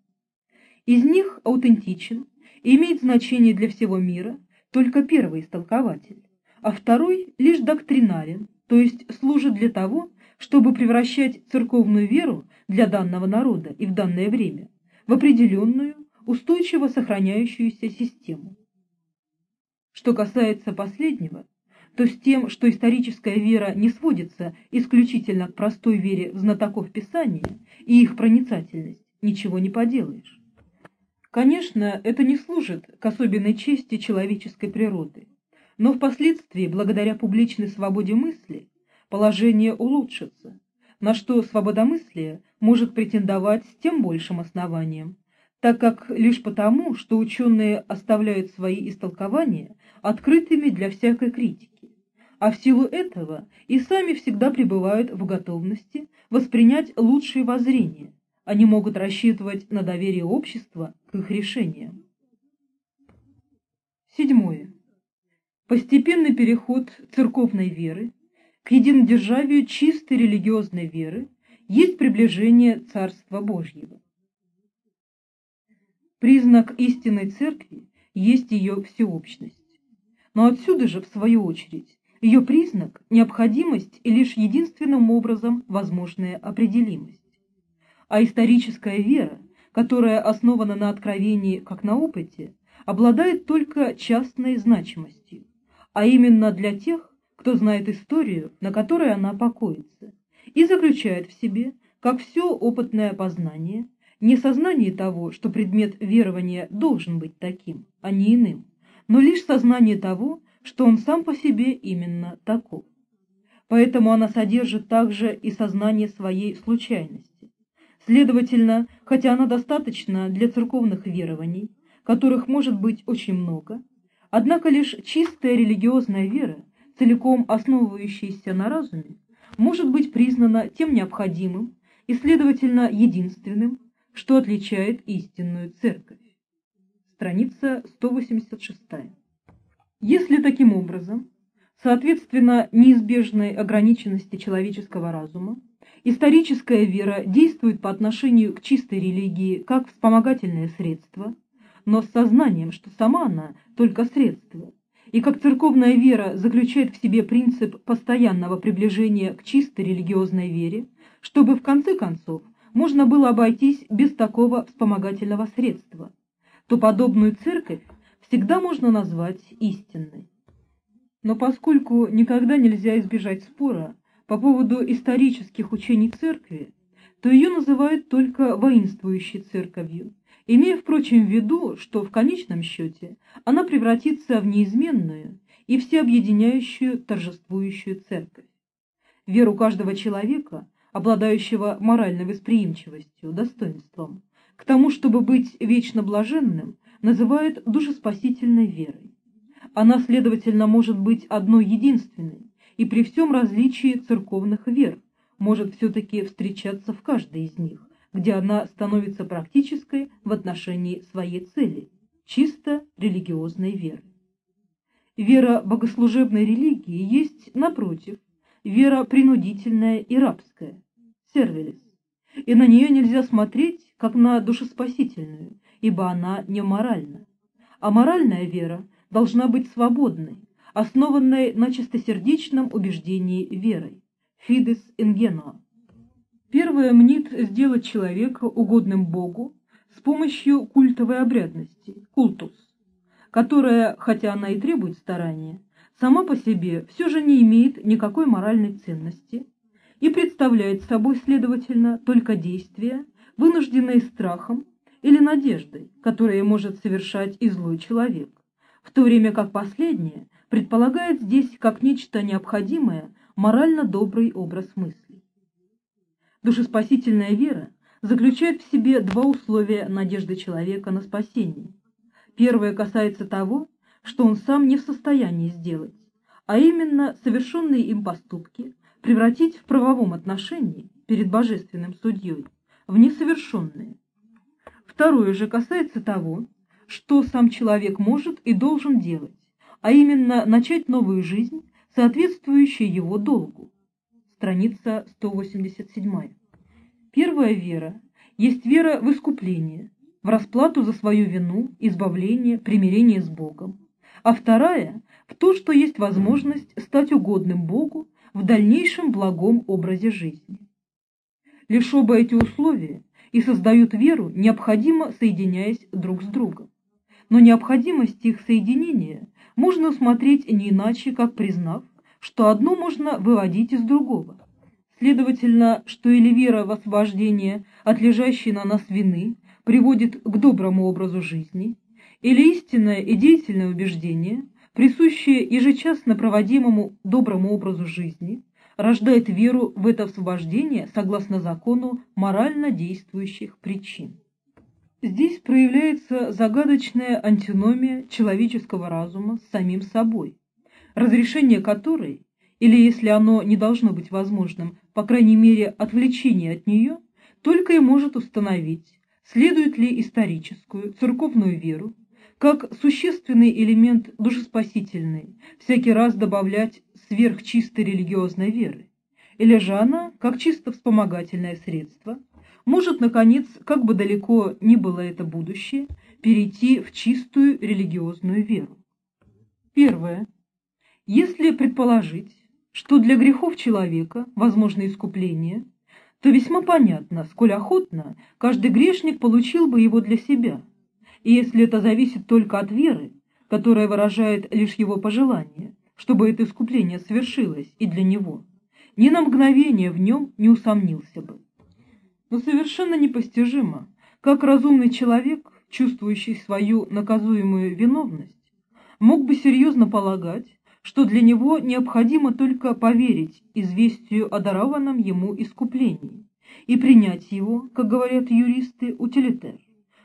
Из них аутентичен и имеет значение для всего мира только первый истолкователь, а второй лишь доктринарен, то есть служит для того, чтобы превращать церковную веру для данного народа и в данное время в определенную, устойчиво сохраняющуюся систему. Что касается последнего, то с тем, что историческая вера не сводится исключительно к простой вере в знатоков Писания и их проницательность, ничего не поделаешь. Конечно, это не служит к особенной чести человеческой природы, но впоследствии, благодаря публичной свободе мысли, положение улучшится, на что свободомыслие может претендовать с тем большим основанием, так как лишь потому, что ученые оставляют свои истолкования открытыми для всякой критики, а в силу этого и сами всегда пребывают в готовности воспринять лучшие воззрения, они могут рассчитывать на доверие общества к их решениям. Седьмое. Постепенный переход церковной веры к единодержавию чистой религиозной веры есть приближение Царства Божьего. Признак истинной церкви есть ее всеобщность. Но отсюда же, в свою очередь, ее признак – необходимость и лишь единственным образом возможная определимость. А историческая вера, которая основана на откровении как на опыте, обладает только частной значимостью, а именно для тех, кто знает историю, на которой она покоится, и заключает в себе, как все опытное познание, не сознание того, что предмет верования должен быть таким, а не иным, но лишь сознание того, что он сам по себе именно таков. Поэтому она содержит также и сознание своей случайности. Следовательно, хотя она достаточна для церковных верований, которых может быть очень много, однако лишь чистая религиозная вера, целиком основывающаяся на разуме, может быть признана тем необходимым и, следовательно, единственным, что отличает истинную церковь. Страница 186. Если таким образом, соответственно неизбежной ограниченности человеческого разума, историческая вера действует по отношению к чистой религии как вспомогательное средство, но с сознанием, что сама она только средство, и как церковная вера заключает в себе принцип постоянного приближения к чистой религиозной вере, чтобы в конце концов можно было обойтись без такого вспомогательного средства, то подобную церковь всегда можно назвать истинной. Но поскольку никогда нельзя избежать спора по поводу исторических учений церкви, то ее называют только воинствующей церковью, имея, впрочем, в виду, что в конечном счете она превратится в неизменную и всеобъединяющую торжествующую церковь. Веру каждого человека, обладающего моральной восприимчивостью, достоинством, к тому, чтобы быть вечно блаженным, называют душеспасительной верой. Она, следовательно, может быть одной единственной, и при всем различии церковных вер может все-таки встречаться в каждой из них, где она становится практической в отношении своей цели – чисто религиозной веры. Вера богослужебной религии есть, напротив, вера принудительная и рабская – сервелис, и на нее нельзя смотреть, как на душеспасительную, ибо она не моральна. А моральная вера должна быть свободной, основанной на чистосердечном убеждении верой – фидес ингенуа. Первое мнит сделать человека угодным Богу с помощью культовой обрядности – культус, которая, хотя она и требует старания, сама по себе все же не имеет никакой моральной ценности и представляет собой, следовательно, только действия, вынужденные страхом или надеждой, которые может совершать и злой человек, в то время как последнее предполагает здесь как нечто необходимое морально добрый образ мыслей. Душеспасительная вера заключает в себе два условия надежды человека на спасение. Первое касается того, что он сам не в состоянии сделать, а именно совершенные им поступки превратить в правовом отношении перед божественным судьей в несовершенные. Второе же касается того, что сам человек может и должен делать, а именно начать новую жизнь, соответствующую его долгу. Страница 187. Первая вера есть вера в искупление, в расплату за свою вину, избавление, примирение с Богом, а вторая – в то, что есть возможность стать угодным Богу в дальнейшем благом образе жизни. Лишь оба эти условия и создают веру, необходимо соединяясь друг с другом. Но необходимость их соединения можно усмотреть не иначе, как признав, что одно можно выводить из другого. Следовательно, что или вера в освобождение от лежащей на нас вины приводит к доброму образу жизни, или истинное и деятельное убеждение, присущее ежечасно проводимому доброму образу жизни, рождает веру в это освобождение согласно закону морально действующих причин. Здесь проявляется загадочная антиномия человеческого разума с самим собой, разрешение которой, или если оно не должно быть возможным, по крайней мере отвлечение от нее, только и может установить, следует ли историческую, церковную веру, как существенный элемент душеспасительный, всякий раз добавлять сверхчистой религиозной веры, или же она, как чисто вспомогательное средство, может, наконец, как бы далеко ни было это будущее, перейти в чистую религиозную веру. Первое. Если предположить, что для грехов человека возможно искупление, то весьма понятно, сколь охотно каждый грешник получил бы его для себя, и если это зависит только от веры, которая выражает лишь его пожелание, чтобы это искупление свершилось и для него, ни на мгновение в нем не усомнился бы. Но совершенно непостижимо, как разумный человек, чувствующий свою наказуемую виновность, мог бы серьезно полагать, что для него необходимо только поверить известию о дарованном ему искуплении и принять его, как говорят юристы, утилитер,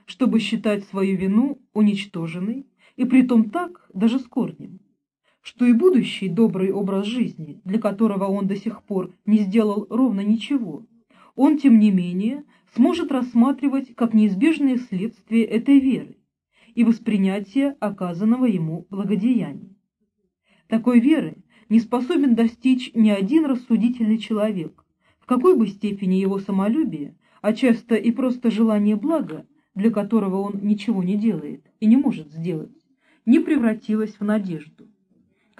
чтобы считать свою вину уничтоженной и притом так, даже с корнем что и будущий добрый образ жизни, для которого он до сих пор не сделал ровно ничего, он, тем не менее, сможет рассматривать как неизбежное следствие этой веры и воспринятие оказанного ему благодеяния. Такой веры не способен достичь ни один рассудительный человек, в какой бы степени его самолюбие, а часто и просто желание блага, для которого он ничего не делает и не может сделать, не превратилось в надежду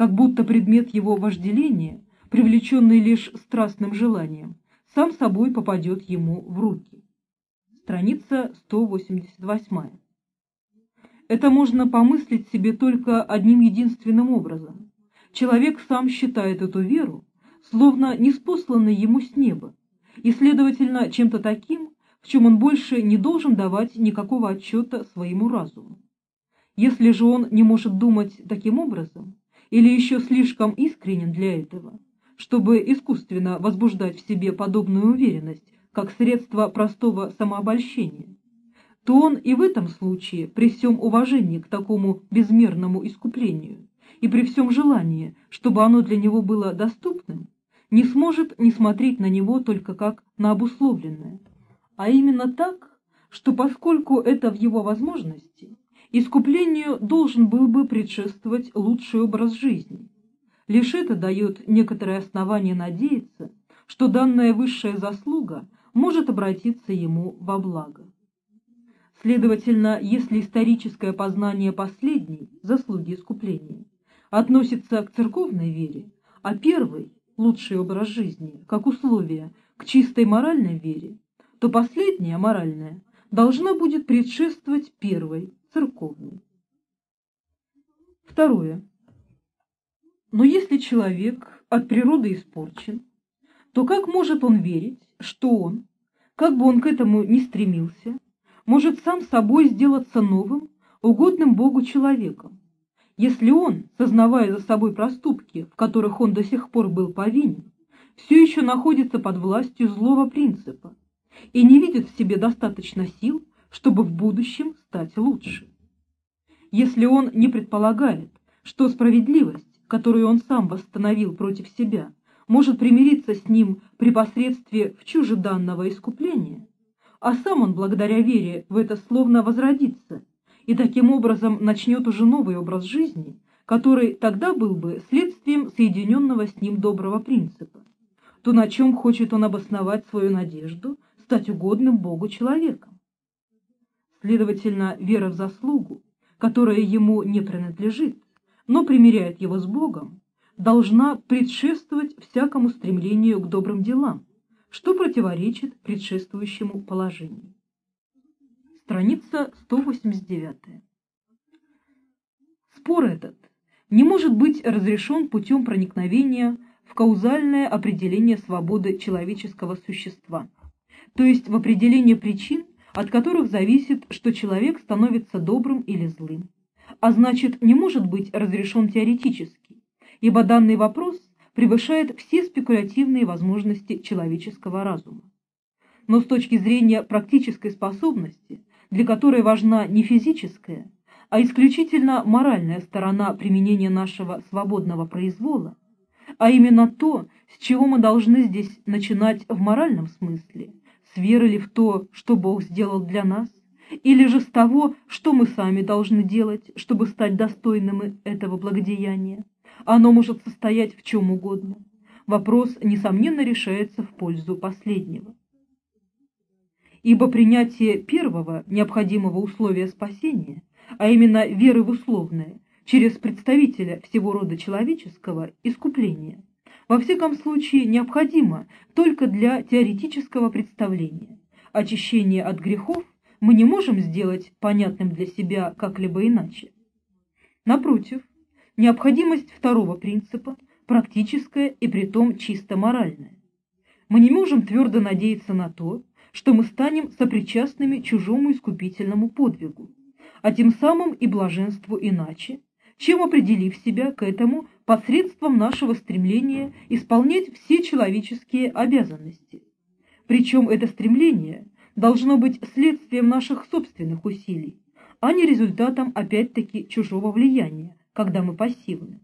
как будто предмет его вожделения, привлеченный лишь страстным желанием, сам собой попадет ему в руки. Страница 188. Это можно помыслить себе только одним единственным образом. Человек сам считает эту веру, словно неспосланной ему с неба, и, следовательно, чем-то таким, в чем он больше не должен давать никакого отчета своему разуму. Если же он не может думать таким образом, или еще слишком искренен для этого, чтобы искусственно возбуждать в себе подобную уверенность, как средство простого самообольщения, то он и в этом случае, при всем уважении к такому безмерному искуплению и при всем желании, чтобы оно для него было доступным, не сможет не смотреть на него только как на обусловленное, а именно так, что поскольку это в его возможности, искуплению должен был бы предшествовать лучший образ жизни. Лишь это дает некоторое основание надеяться, что данная высшая заслуга может обратиться ему во благо. Следовательно, если историческое познание последней, заслуги искупления, относится к церковной вере, а первый, лучший образ жизни, как условие к чистой моральной вере, то последняя, моральная, должна будет предшествовать первой, церковной. Второе. Но если человек от природы испорчен, то как может он верить, что он, как бы он к этому ни стремился, может сам собой сделаться новым, угодным Богу человеком, если он, сознавая за собой проступки, в которых он до сих пор был повинен, все еще находится под властью злого принципа и не видит в себе достаточно сил, чтобы в будущем стать лучше. Если он не предполагает, что справедливость, которую он сам восстановил против себя, может примириться с ним при посредстве в чужеданного искупления, а сам он благодаря вере в это словно возродится и таким образом начнет уже новый образ жизни, который тогда был бы следствием соединенного с ним доброго принципа, то на чем хочет он обосновать свою надежду стать угодным Богу человеком? Следовательно, вера в заслугу, которая ему не принадлежит, но примиряет его с Богом, должна предшествовать всякому стремлению к добрым делам, что противоречит предшествующему положению. Страница 189. Спор этот не может быть разрешен путем проникновения в каузальное определение свободы человеческого существа, то есть в определение причин, от которых зависит, что человек становится добрым или злым, а значит не может быть разрешен теоретически, ибо данный вопрос превышает все спекулятивные возможности человеческого разума. Но с точки зрения практической способности, для которой важна не физическая, а исключительно моральная сторона применения нашего свободного произвола, а именно то, с чего мы должны здесь начинать в моральном смысле, с веры ли в то, что Бог сделал для нас, или же с того, что мы сами должны делать, чтобы стать достойными этого благодеяния. Оно может состоять в чем угодно. Вопрос, несомненно, решается в пользу последнего. Ибо принятие первого необходимого условия спасения, а именно веры в условное, через представителя всего рода человеческого искупления, во всяком случае необходимо только для теоретического представления. Очищение от грехов мы не можем сделать понятным для себя как-либо иначе. Напротив, необходимость второго принципа практическая и притом чисто моральная. Мы не можем твердо надеяться на то, что мы станем сопричастными чужому искупительному подвигу, а тем самым и блаженству иначе, чем определив себя к этому посредством нашего стремления исполнять все человеческие обязанности. Причем это стремление должно быть следствием наших собственных усилий, а не результатом опять-таки чужого влияния, когда мы пассивны.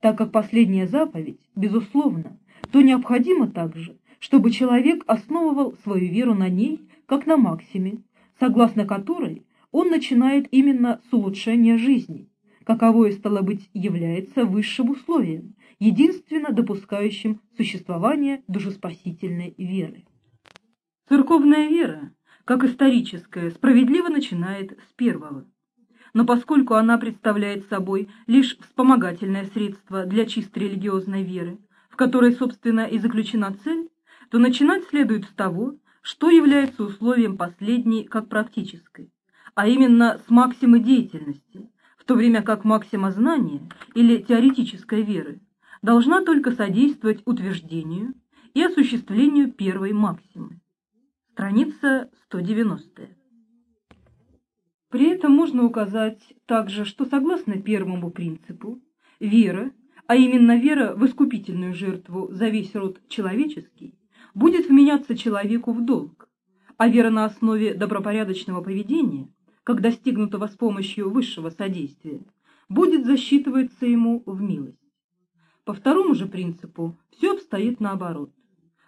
Так как последняя заповедь, безусловно, то необходимо также, чтобы человек основывал свою веру на ней, как на максиме, согласно которой он начинает именно с улучшения жизни, каковое, стало быть, является высшим условием, единственно допускающим существование душеспасительной веры. Церковная вера, как историческая, справедливо начинает с первого – но поскольку она представляет собой лишь вспомогательное средство для чисто религиозной веры, в которой, собственно, и заключена цель, то начинать следует с того, что является условием последней как практической, а именно с максимы деятельности, в то время как максима знания или теоретической веры должна только содействовать утверждению и осуществлению первой максимы. Страница 190. При этом можно указать также, что согласно первому принципу, вера, а именно вера в искупительную жертву за весь род человеческий, будет вменяться человеку в долг, А вера на основе добропорядочного поведения, как достигнутого с помощью высшего содействия, будет засчитываться ему в милость. По второму же принципу все обстоит наоборот.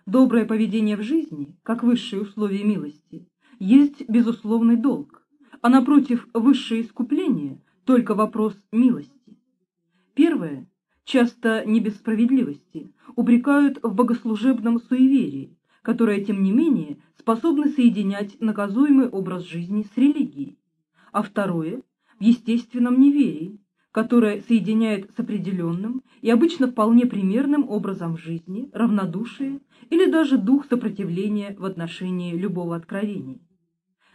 Доброе поведение в жизни, как высшее условие милости, есть безусловный долг, а напротив, высшее искупление – только вопрос милости. Первое, часто не без справедливости, упрекают в богослужебном суеверии, которое, тем не менее, способно соединять наказуемый образ жизни с религией, а второе – в естественном неверии, которое соединяет с определенным и обычно вполне примерным образом жизни, равнодушие или даже дух сопротивления в отношении любого откровения.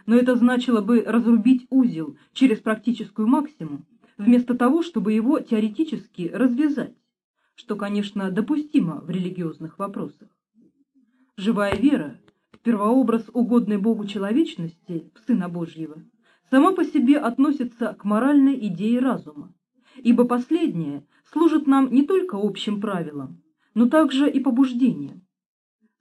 Но это значило бы разрубить узел через практическую максимум, вместо того, чтобы его теоретически развязать, что, конечно, допустимо в религиозных вопросах. Живая вера, первообраз угодной Богу человечности, Сына Божьего, сама по себе относится к моральной идее разума, ибо последнее служит нам не только общим правилам, но также и побуждением.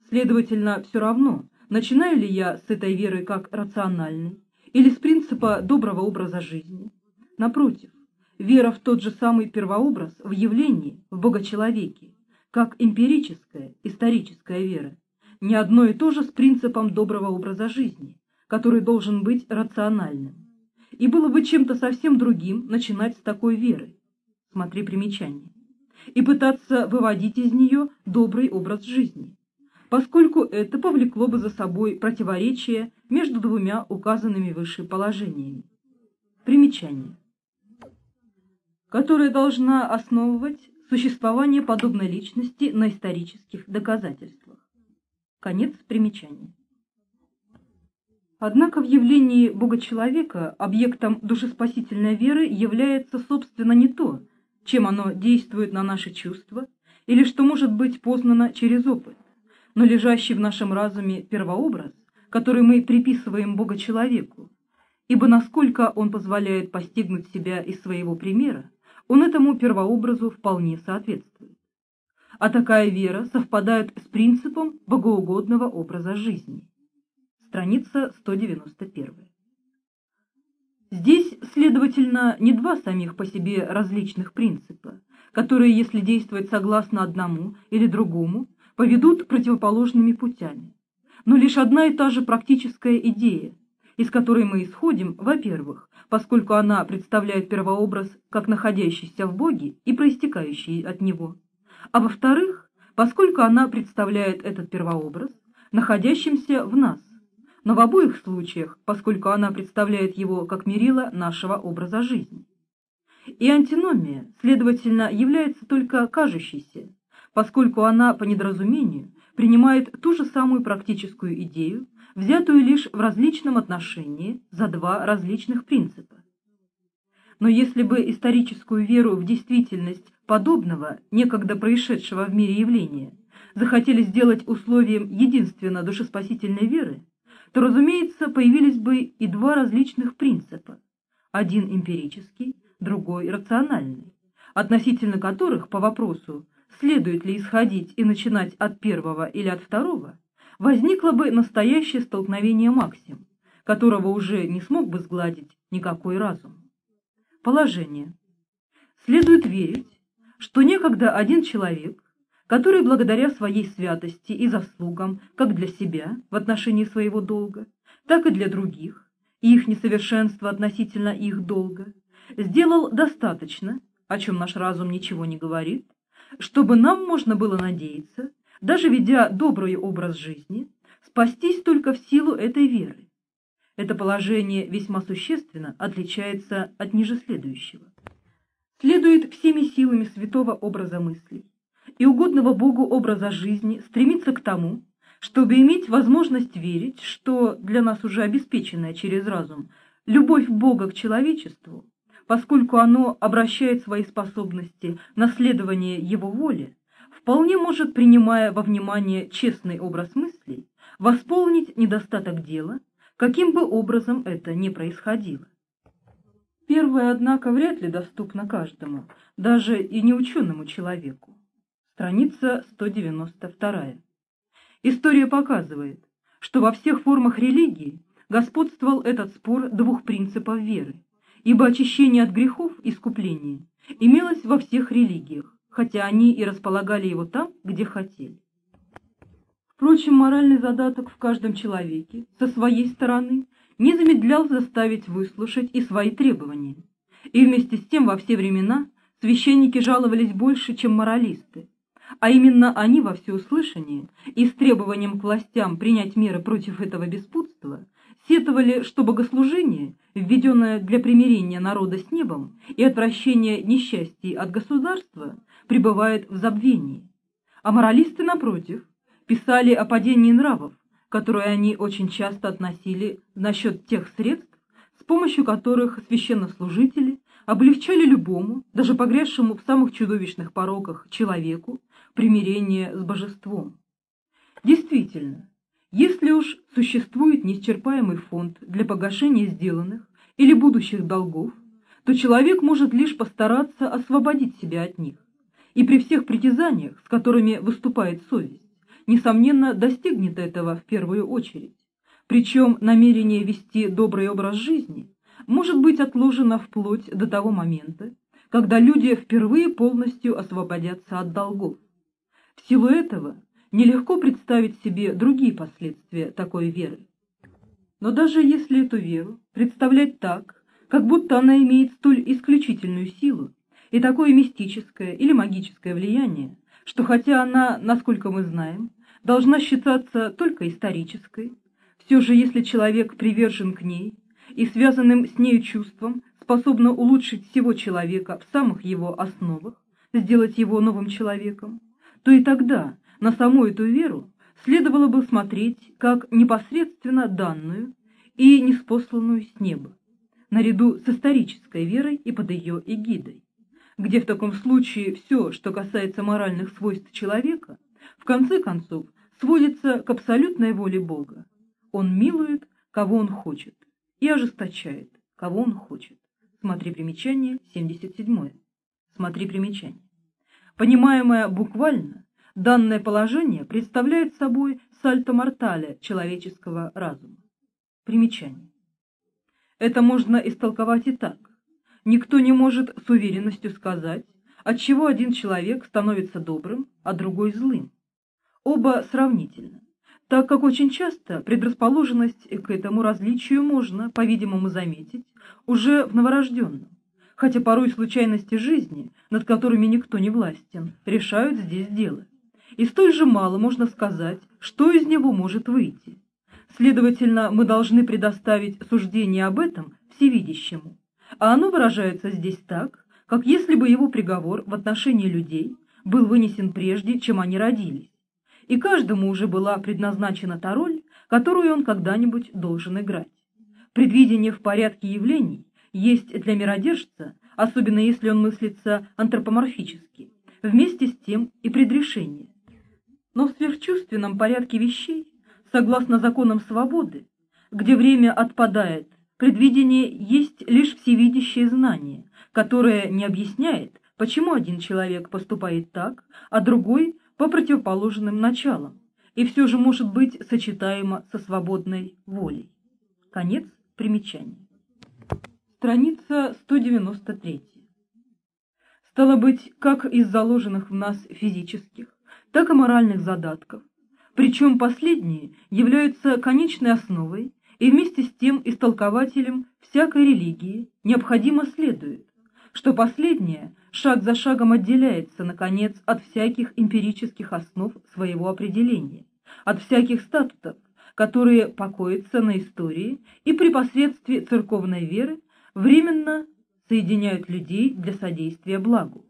Следовательно, все равно, начинаю ли я с этой веры как рациональной или с принципа доброго образа жизни. Напротив, вера в тот же самый первообраз в явлении, в Богочеловеке, как эмпирическая, историческая вера, не одно и то же с принципом доброго образа жизни, который должен быть рациональным. И было бы чем-то совсем другим начинать с такой веры, смотри примечание, и пытаться выводить из нее добрый образ жизни, поскольку это повлекло бы за собой противоречие между двумя указанными выше положениями. Примечание. Которая должна основывать существование подобной личности на исторических доказательствах. Конец примечания. Однако в явлении Бога-человека объектом душеспасительной веры является, собственно, не то, чем оно действует на наши чувства или что может быть познано через опыт, но лежащий в нашем разуме первообраз, который мы приписываем Бога-человеку, ибо насколько он позволяет постигнуть себя из своего примера, он этому первообразу вполне соответствует. А такая вера совпадает с принципом богоугодного образа жизни. Страница 191. Здесь, следовательно, не два самих по себе различных принципа, которые, если действовать согласно одному или другому, поведут противоположными путями, но лишь одна и та же практическая идея, из которой мы исходим, во-первых, поскольку она представляет первообраз как находящийся в Боге и проистекающий от Него, а во-вторых, поскольку она представляет этот первообраз находящимся в нас, но в обоих случаях, поскольку она представляет его как мерило нашего образа жизни. И антиномия, следовательно, является только кажущейся, поскольку она по недоразумению принимает ту же самую практическую идею, взятую лишь в различном отношении за два различных принципа. Но если бы историческую веру в действительность подобного, некогда происшедшего в мире явления, захотели сделать условием единственно душеспасительной веры, то, разумеется, появились бы и два различных принципа. Один эмпирический, другой рациональный, относительно которых по вопросу, следует ли исходить и начинать от первого или от второго, возникло бы настоящее столкновение максим, которого уже не смог бы сгладить никакой разум. Положение. Следует верить, что некогда один человек который благодаря своей святости и заслугам как для себя в отношении своего долга, так и для других, и их несовершенство относительно их долга, сделал достаточно, о чем наш разум ничего не говорит, чтобы нам можно было надеяться, даже ведя добрый образ жизни, спастись только в силу этой веры. Это положение весьма существенно отличается от ниже следующего. Следует всеми силами святого образа мыслей, и угодного Богу образа жизни стремится к тому, чтобы иметь возможность верить, что для нас уже обеспеченная через разум любовь Бога к человечеству, поскольку оно обращает свои способности на следование Его воле, вполне может, принимая во внимание честный образ мыслей, восполнить недостаток дела, каким бы образом это ни происходило. Первое, однако, вряд ли доступно каждому, даже и неученому человеку. Страница 192. История показывает, что во всех формах религии господствовал этот спор двух принципов веры, ибо очищение от грехов, искупление, имелось во всех религиях, хотя они и располагали его там, где хотели. Впрочем, моральный задаток в каждом человеке со своей стороны не замедлял заставить выслушать и свои требования. И вместе с тем во все времена священники жаловались больше, чем моралисты, а именно они во всеуслышание и с требованием к властям принять меры против этого беспутства сетовали, что богослужение, введенное для примирения народа с небом и отвращения несчастий от государства, пребывает в забвении. А моралисты, напротив, писали о падении нравов, которые они очень часто относили насчет тех средств, с помощью которых священнослужители облегчали любому, даже погрязшему в самых чудовищных пороках человеку, примирение с божеством. Действительно, если уж существует неисчерпаемый фонд для погашения сделанных или будущих долгов, то человек может лишь постараться освободить себя от них, и при всех притязаниях, с которыми выступает совесть, несомненно, достигнет этого в первую очередь. Причем намерение вести добрый образ жизни может быть отложено вплоть до того момента, когда люди впервые полностью освободятся от долгов. В силу этого нелегко представить себе другие последствия такой веры. Но даже если эту веру представлять так, как будто она имеет столь исключительную силу и такое мистическое или магическое влияние, что хотя она, насколько мы знаем, должна считаться только исторической, все же если человек привержен к ней и связанным с нею чувством способна улучшить всего человека в самых его основах, сделать его новым человеком, то и тогда на саму эту веру следовало бы смотреть как непосредственно данную и неспосланную с неба, наряду с исторической верой и под ее эгидой, где в таком случае все, что касается моральных свойств человека, в конце концов сводится к абсолютной воле Бога. Он милует, кого он хочет, и ожесточает, кого он хочет. Смотри примечание 77. Смотри примечание. Понимаемое буквально, данное положение представляет собой сальто-мортале человеческого разума. Примечание. Это можно истолковать и так. Никто не может с уверенностью сказать, от чего один человек становится добрым, а другой злым. Оба сравнительно, так как очень часто предрасположенность к этому различию можно, по-видимому, заметить уже в новорожденном, хотя порой случайности жизни, над которыми никто не властен, решают здесь дело. И столь же мало можно сказать, что из него может выйти. Следовательно, мы должны предоставить суждение об этом всевидящему, а оно выражается здесь так, как если бы его приговор в отношении людей был вынесен прежде, чем они родились и каждому уже была предназначена та роль, которую он когда-нибудь должен играть. Предвидение в порядке явлений есть для миродержца, особенно если он мыслится антропоморфически, вместе с тем и предрешение. Но в сверхчувственном порядке вещей, согласно законам свободы, где время отпадает, предвидение есть лишь всевидящее знание, которое не объясняет, почему один человек поступает так, а другой по противоположным началам и все же может быть сочетаемо со свободной волей. Конец примечания. Страница 193. Стало быть, как из заложенных в нас физических, так и моральных задатков, причем последние являются конечной основой и вместе с тем истолкователем всякой религии необходимо следует, что последняя шаг за шагом отделяется, наконец, от всяких эмпирических основ своего определения, от всяких статутов, которые покоятся на истории и при посредстве церковной веры временно соединяют людей для содействия благу.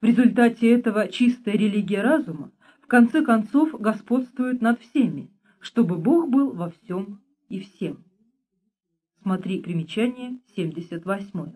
В результате этого чистая религия разума в конце концов господствует над всеми, чтобы Бог был во всем и всем. Смотри примечание 78.